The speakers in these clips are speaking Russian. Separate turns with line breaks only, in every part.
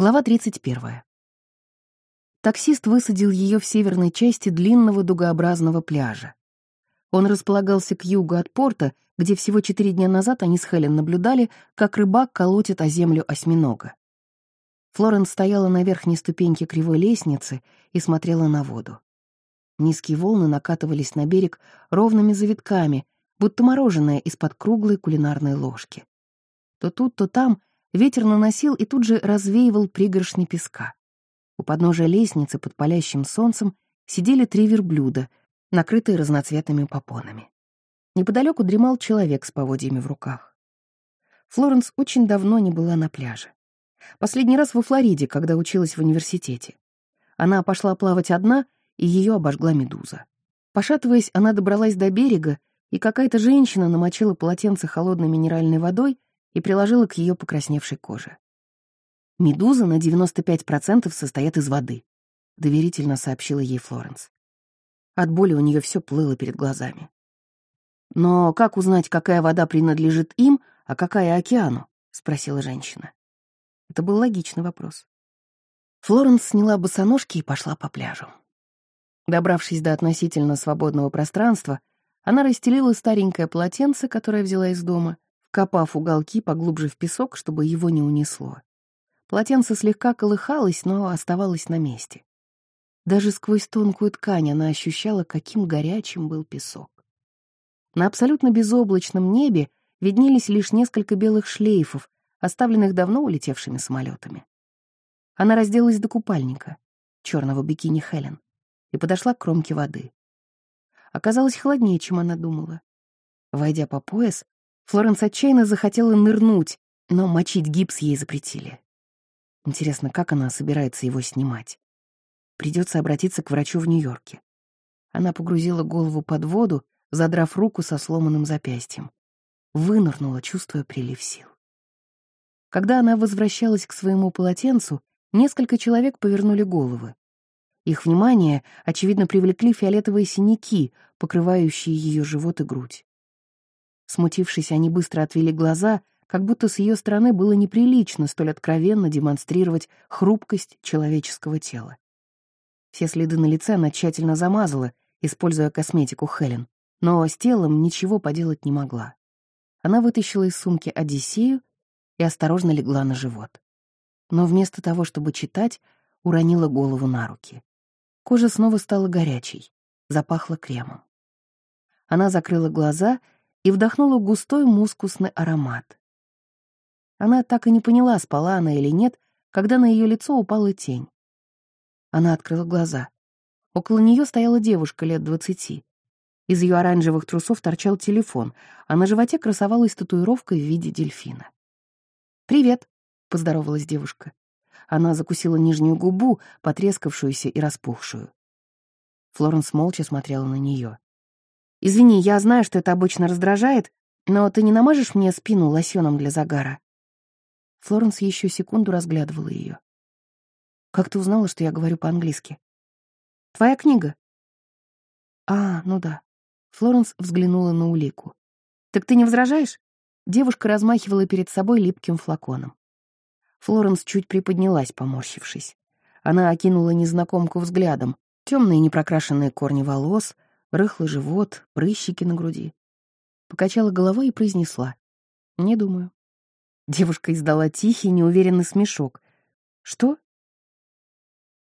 Глава 31. Таксист высадил ее в северной части длинного дугообразного пляжа. Он располагался к югу от порта, где всего четыре дня назад они с Хелен наблюдали, как рыбак колотит о землю осьминога. Флоренс стояла на верхней ступеньке кривой лестницы и смотрела на воду. Низкие волны накатывались на берег ровными завитками, будто мороженое из-под круглой кулинарной ложки. То тут, то там ветер наносил и тут же развеивал пригоршни песка. У подножия лестницы под палящим солнцем сидели три верблюда, накрытые разноцветными попонами. Неподалеку дремал человек с поводьями в руках. Флоренс очень давно не была на пляже. Последний раз во Флориде, когда училась в университете. Она пошла плавать одна, и ее обожгла медуза. Пошатываясь, она добралась до берега, и какая-то женщина намочила полотенце холодной минеральной водой и приложила к ее покрасневшей коже. «Медузы на 95% состоят из воды», — доверительно сообщила ей Флоренс. От боли у нее все плыло перед глазами. «Но как узнать, какая вода принадлежит им, а какая океану?» — спросила женщина. Это был логичный вопрос. Флоренс сняла босоножки и пошла по пляжу. Добравшись до относительно свободного пространства, она расстелила старенькое полотенце, которое взяла из дома, копав уголки поглубже в песок, чтобы его не унесло. Полотенце слегка колыхалось, но оставалось на месте. Даже сквозь тонкую ткань она ощущала, каким горячим был песок. На абсолютно безоблачном небе виднелись лишь несколько белых шлейфов, оставленных давно улетевшими самолетами. Она разделась до купальника, черного бикини Хелен, и подошла к кромке воды. Оказалось холоднее, чем она думала. Войдя по пояс, Флоренс отчаянно захотела нырнуть, но мочить гипс ей запретили. Интересно, как она собирается его снимать? Придется обратиться к врачу в Нью-Йорке. Она погрузила голову под воду, задрав руку со сломанным запястьем. Вынырнула, чувствуя прилив сил. Когда она возвращалась к своему полотенцу, несколько человек повернули головы. Их внимание, очевидно, привлекли фиолетовые синяки, покрывающие ее живот и грудь. Смутившись, они быстро отвели глаза, как будто с ее стороны было неприлично столь откровенно демонстрировать хрупкость человеческого тела. Все следы на лице она тщательно замазала, используя косметику Хелен, но с телом ничего поделать не могла. Она вытащила из сумки Одиссею и осторожно легла на живот. Но вместо того, чтобы читать, уронила голову на руки. Кожа снова стала горячей, запахла кремом. Она закрыла глаза и вдохнула густой мускусный аромат. Она так и не поняла, спала она или нет, когда на ее лицо упала тень. Она открыла глаза. Около нее стояла девушка лет двадцати. Из ее оранжевых трусов торчал телефон, а на животе красовалась татуировка в виде дельфина. «Привет», — поздоровалась девушка. Она закусила нижнюю губу, потрескавшуюся и распухшую. Флоренс молча смотрела на нее. «Извини, я знаю, что это обычно раздражает, но ты не намажешь мне спину лосьоном для загара?» Флоренс еще секунду разглядывала ее. «Как ты узнала, что я говорю по-английски?» «Твоя книга». «А, ну да». Флоренс взглянула на улику. «Так ты не возражаешь?» Девушка размахивала перед собой липким флаконом. Флоренс чуть приподнялась, поморщившись. Она окинула незнакомку взглядом. Темные непрокрашенные корни волос — рыхлый живот, прыщики на груди. Покачала головой и произнесла. «Не думаю». Девушка издала тихий, неуверенный смешок. «Что?»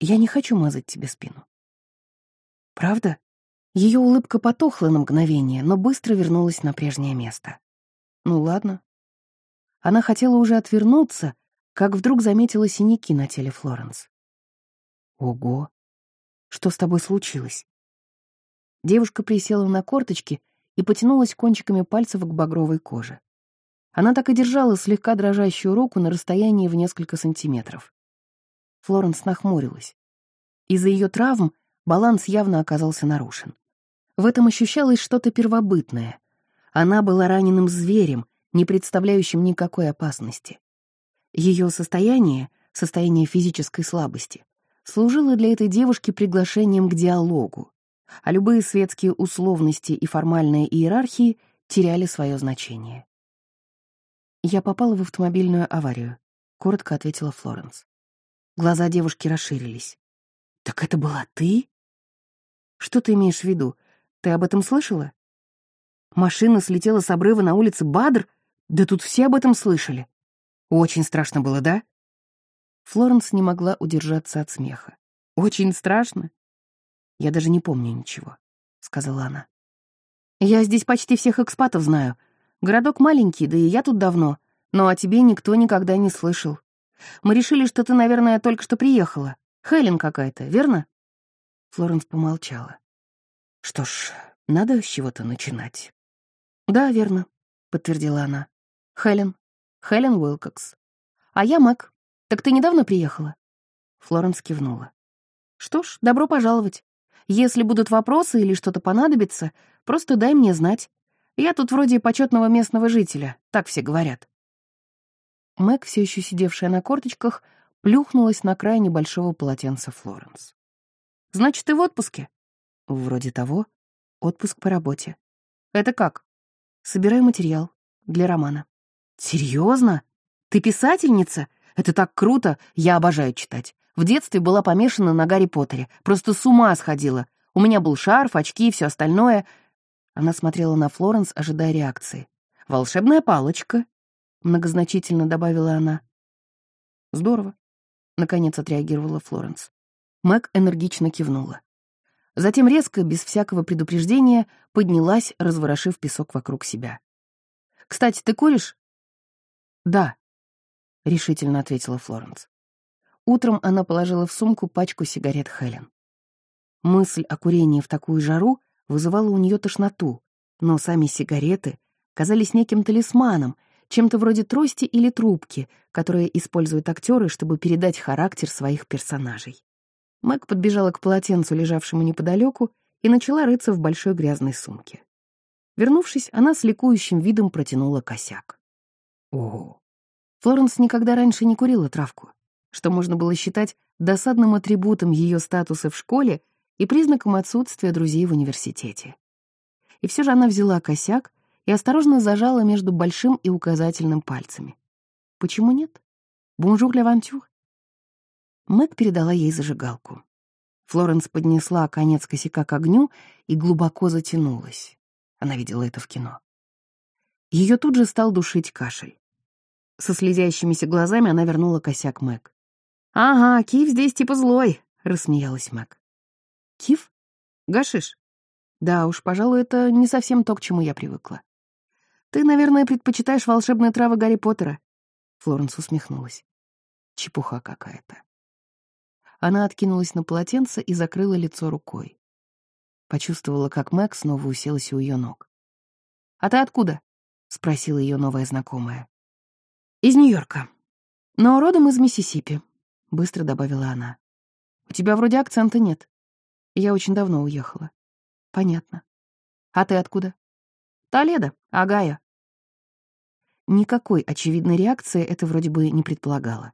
«Я не хочу мазать тебе спину». «Правда?» Ее улыбка потухла на мгновение, но быстро вернулась на прежнее место. «Ну ладно». Она хотела уже отвернуться, как вдруг заметила синяки на теле Флоренс. «Ого! Что с тобой случилось?» Девушка присела на корточки и потянулась кончиками пальцев к багровой коже. Она так и держала слегка дрожащую руку на расстоянии в несколько сантиметров. Флоренс нахмурилась. Из-за ее травм баланс явно оказался нарушен. В этом ощущалось что-то первобытное. Она была раненым зверем, не представляющим никакой опасности. Ее состояние, состояние физической слабости, служило для этой девушки приглашением к диалогу, а любые светские условности и формальные иерархии теряли свое значение. «Я попала в автомобильную аварию», — коротко ответила Флоренс. Глаза девушки расширились. «Так это была ты?» «Что ты имеешь в виду? Ты об этом слышала?» «Машина слетела с обрыва на улице Бадр? Да тут все об этом слышали. Очень страшно было, да?» Флоренс не могла удержаться от смеха. «Очень страшно?» «Я даже не помню ничего», — сказала она. «Я здесь почти всех экспатов знаю. Городок маленький, да и я тут давно, но о тебе никто никогда не слышал. Мы решили, что ты, наверное, только что приехала. Хелен какая-то, верно?» Флоренс помолчала. «Что ж, надо с чего-то начинать». «Да, верно», — подтвердила она. «Хелен. Хелен Уилкокс. А я Мэг. Так ты недавно приехала?» Флоренс кивнула. «Что ж, добро пожаловать. Если будут вопросы или что-то понадобится, просто дай мне знать. Я тут вроде почетного местного жителя, так все говорят». Мэг, все еще сидевшая на корточках, плюхнулась на край небольшого полотенца Флоренс. «Значит, ты в отпуске?» «Вроде того. Отпуск по работе». «Это как?» «Собираю материал для романа». «Серьезно? Ты писательница? Это так круто! Я обожаю читать. В детстве была помешана на Гарри Поттере. Просто с ума сходила. У меня был шарф, очки и все остальное. Она смотрела на Флоренс, ожидая реакции. «Волшебная палочка», — многозначительно добавила она. «Здорово», — наконец отреагировала Флоренс. Мэг энергично кивнула. Затем резко, без всякого предупреждения, поднялась, разворошив песок вокруг себя. «Кстати, ты куришь?» «Да», — решительно ответила Флоренс. Утром она положила в сумку пачку сигарет Хелен. Мысль о курении в такую жару вызывала у нее тошноту, но сами сигареты казались неким талисманом, чем-то вроде трости или трубки, которые используют актеры, чтобы передать характер своих персонажей. Мэг подбежала к полотенцу, лежавшему неподалеку, и начала рыться в большой грязной сумке. Вернувшись, она с ликующим видом протянула косяк. О, Флоренс никогда раньше не курила травку, что можно было считать досадным атрибутом ее статуса в школе и признаком отсутствия друзей в университете. И все же она взяла косяк и осторожно зажала между большим и указательным пальцами. Почему нет? Bonjour l'aventure. Мэг передала ей зажигалку. Флоренс поднесла конец косяка к огню и глубоко затянулась. Она видела это в кино. Ее тут же стал душить кашель. Со слезящимися глазами она вернула косяк Мэг. «Ага, киф здесь типа злой», — рассмеялась Мэг. «Киф? Гашиш?» «Да уж, пожалуй, это не совсем то, к чему я привыкла. Ты, наверное, предпочитаешь волшебные травы Гарри Поттера?» Флоренс усмехнулась. Чепуха какая-то. Она откинулась на полотенце и закрыла лицо рукой. Почувствовала, как Мэг снова уселась у ее ног. «А ты откуда?» — спросила ее новая знакомая. «Из Нью-Йорка. Но родом из Миссисипи», — быстро добавила она. «У тебя вроде акцента нет. Я очень давно уехала». «Понятно. А ты откуда?» «Толедо, Агая». Никакой очевидной реакции это вроде бы не предполагало.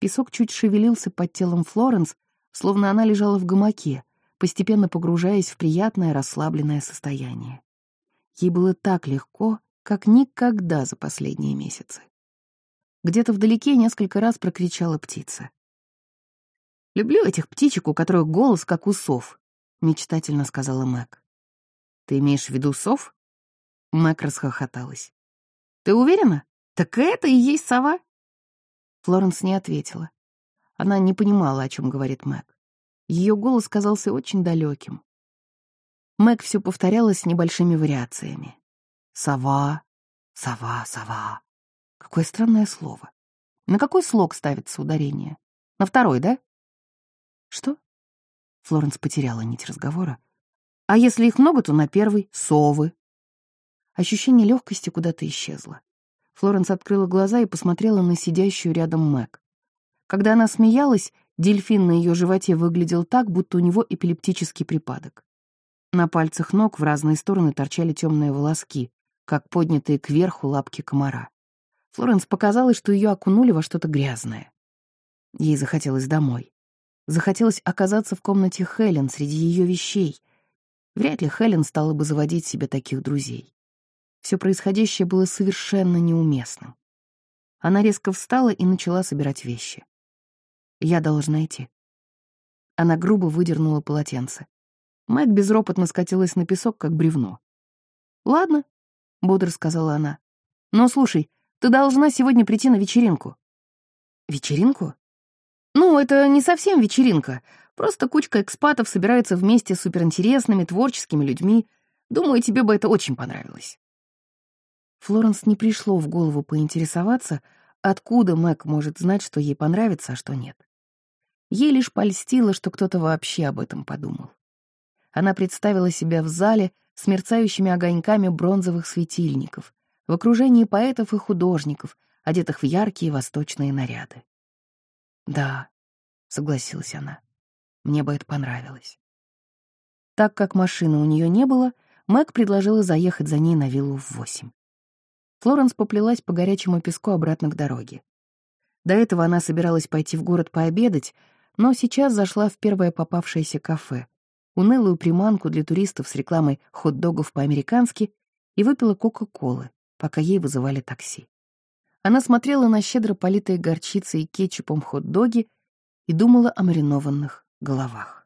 Песок чуть шевелился под телом Флоренс, словно она лежала в гамаке, постепенно погружаясь в приятное расслабленное состояние. Ей было так легко, как никогда за последние месяцы. Где-то вдалеке несколько раз прокричала птица. «Люблю этих птичек, у которых голос как у сов», — мечтательно сказала Мэг. «Ты имеешь в виду сов?» Мэг расхохоталась. Ты уверена? Так это и есть сова?» Флоренс не ответила. Она не понимала, о чем говорит Мэг. Ее голос казался очень далеким. Мэг все повторяла с небольшими вариациями. «Сова, сова, сова». Какое странное слово. На какой слог ставится ударение? На второй, да? Что? Флоренс потеряла нить разговора. А если их много, то на первый — совы. Ощущение легкости куда-то исчезло. Флоренс открыла глаза и посмотрела на сидящую рядом Мэг. Когда она смеялась, дельфин на ее животе выглядел так, будто у него эпилептический припадок. На пальцах ног в разные стороны торчали темные волоски, как поднятые кверху лапки комара. Флоренс показалось, что ее окунули во что-то грязное. Ей захотелось домой. Захотелось оказаться в комнате Хелен среди ее вещей. Вряд ли Хелен стала бы заводить себе таких друзей. Все происходящее было совершенно неуместным. Она резко встала и начала собирать вещи. Я должна идти». Она грубо выдернула полотенце. Мэг безропотно скатилась на песок, как бревно. «Ладно», — бодро сказала она. «Но слушай, ты должна сегодня прийти на вечеринку». «Вечеринку?» «Ну, это не совсем вечеринка. Просто кучка экспатов собирается вместе с суперинтересными, творческими людьми. Думаю, тебе бы это очень понравилось». Флоренс не пришло в голову поинтересоваться, откуда Мэг может знать, что ей понравится, а что нет. Ей лишь польстило, что кто-то вообще об этом подумал. Она представила себя в зале с мерцающими огоньками бронзовых светильников, в окружении поэтов и художников, одетых в яркие восточные наряды. «Да», — согласилась она, — «мне бы это понравилось». Так как машины у нее не было, Мэг предложила заехать за ней на виллу в восемь. Флоренс поплелась по горячему песку обратно к дороге. До этого она собиралась пойти в город пообедать, но сейчас зашла в первое попавшееся кафе, унылую приманку для туристов с рекламой хот-догов по-американски и выпила кока-колы, пока ей вызывали такси. Она смотрела на щедро политые горчицей и кетчупом хот-доги и думала о маринованных головах.